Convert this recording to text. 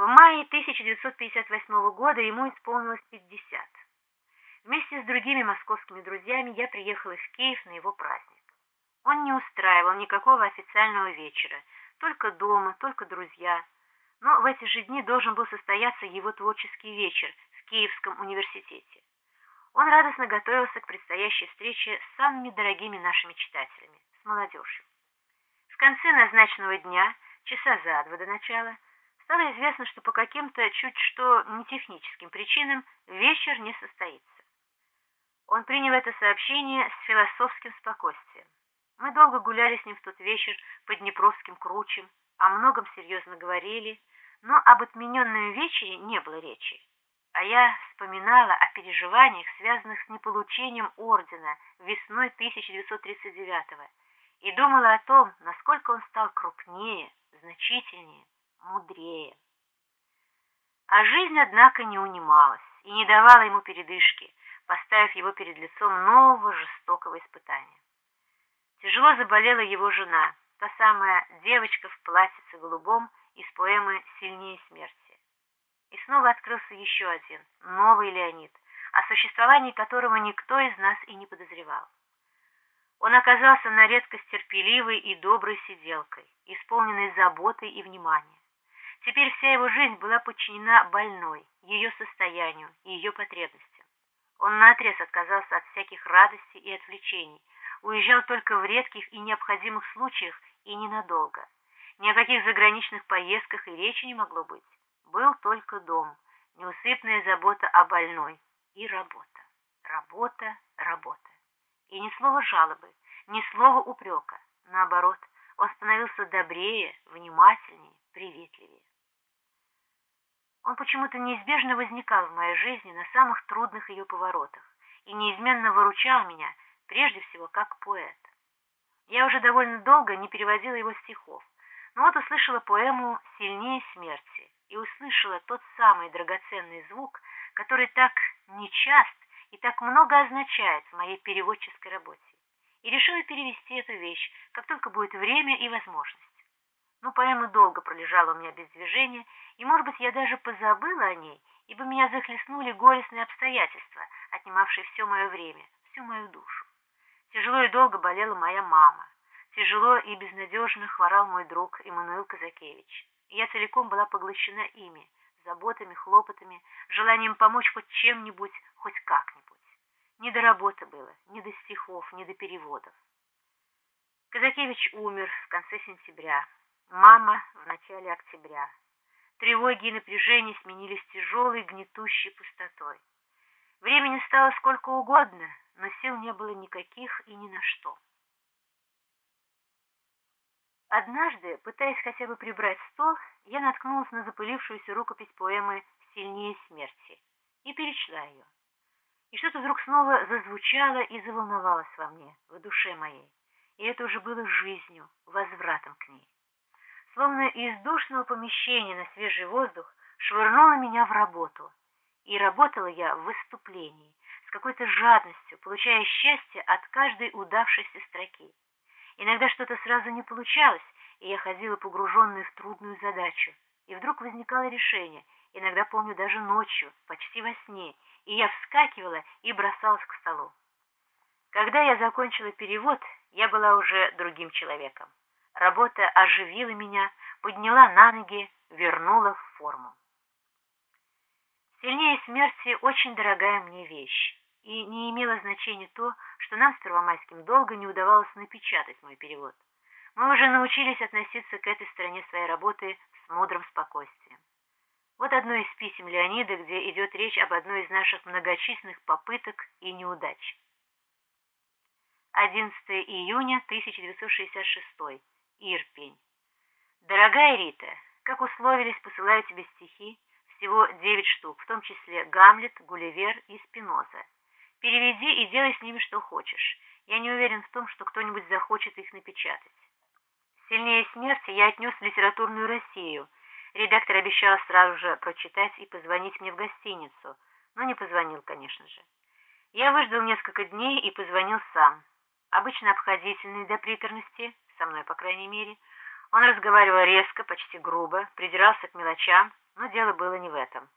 В мае 1958 года ему исполнилось 50. Вместе с другими московскими друзьями я приехала в Киев на его праздник. Он не устраивал никакого официального вечера, только дома, только друзья. Но в эти же дни должен был состояться его творческий вечер в Киевском университете. Он радостно готовился к предстоящей встрече с самыми дорогими нашими читателями, с молодежью. В конце назначенного дня, часа за два до начала, стало известно, что по каким-то чуть что не техническим причинам вечер не состоится. Он принял это сообщение с философским спокойствием. Мы долго гуляли с ним в тот вечер под Днепровским кручем, о многом серьезно говорили, но об отмененном вечере не было речи. А я вспоминала о переживаниях, связанных с неполучением ордена весной 1939-го, и думала о том, насколько он стал крупнее, значительнее, мудрее. А жизнь, однако, не унималась и не давала ему передышки, поставив его перед лицом нового жестокого испытания. Тяжело заболела его жена, та самая девочка в платьице голубом из поэмы «Сильнее смерти». И снова открылся еще один, новый Леонид, о существовании которого никто из нас и не подозревал. Он оказался на редкость терпеливой и доброй сиделкой, исполненной заботой и внимания. Теперь вся его жизнь была подчинена больной, ее состоянию и ее потребностям. Он наотрез отказался от всяких радостей и отвлечений, уезжал только в редких и необходимых случаях и ненадолго. Ни о каких заграничных поездках и речи не могло быть. Был только дом, неусыпная забота о больной и работа. Работа, работа. И ни слова жалобы, ни слова упрека. Наоборот, он становился добрее, внимательнее, приветливее. Он почему-то неизбежно возникал в моей жизни на самых трудных ее поворотах и неизменно выручал меня, прежде всего, как поэт. Я уже довольно долго не переводила его стихов, но вот услышала поэму «Сильнее смерти» и услышала тот самый драгоценный звук, который так нечаст и так много означает в моей переводческой работе, и решила перевести эту вещь, как только будет время и возможность. Но поэма долго пролежала у меня без движения, и, может быть, я даже позабыла о ней, ибо меня захлестнули горестные обстоятельства, отнимавшие все мое время, всю мою душу. Тяжело и долго болела моя мама. Тяжело и безнадежно хворал мой друг Иммануил Казакевич. Я целиком была поглощена ими, заботами, хлопотами, желанием помочь хоть чем-нибудь, хоть как-нибудь. Не до работы было, ни до стихов, ни до переводов. Казакевич умер в конце сентября. Мама в начале октября. Тревоги и напряжение сменились тяжелой, гнетущей пустотой. Времени стало сколько угодно, но сил не было никаких и ни на что. Однажды, пытаясь хотя бы прибрать стол, я наткнулась на запылившуюся рукопись поэмы «Сильнее смерти» и перечла ее. И что-то вдруг снова зазвучало и заволновалось во мне, в душе моей, и это уже было жизнью, возвратом к ней словно из душного помещения на свежий воздух, швырнула меня в работу. И работала я в выступлении, с какой-то жадностью, получая счастье от каждой удавшейся строки. Иногда что-то сразу не получалось, и я ходила погруженная в трудную задачу. И вдруг возникало решение, иногда помню даже ночью, почти во сне, и я вскакивала и бросалась к столу. Когда я закончила перевод, я была уже другим человеком. Работа оживила меня, подняла на ноги, вернула в форму. Сильнее смерти очень дорогая мне вещь, и не имело значения то, что нам с Первомайским долго не удавалось напечатать мой перевод. Мы уже научились относиться к этой стороне своей работы с мудрым спокойствием. Вот одно из писем Леонида, где идет речь об одной из наших многочисленных попыток и неудач. 11 июня 1966 Ирпень. Дорогая Рита, как условились, посылаю тебе стихи, всего девять штук, в том числе Гамлет, Гулливер и Спиноза. Переведи и делай с ними что хочешь. Я не уверен в том, что кто-нибудь захочет их напечатать. Сильнее смерти я отнес в литературную Россию. Редактор обещал сразу же прочитать и позвонить мне в гостиницу, но не позвонил, конечно же. Я выждал несколько дней и позвонил сам. Обычно обходительный до приторности, со мной, по крайней мере. Он разговаривал резко, почти грубо, придирался к мелочам, Но дело было не в этом.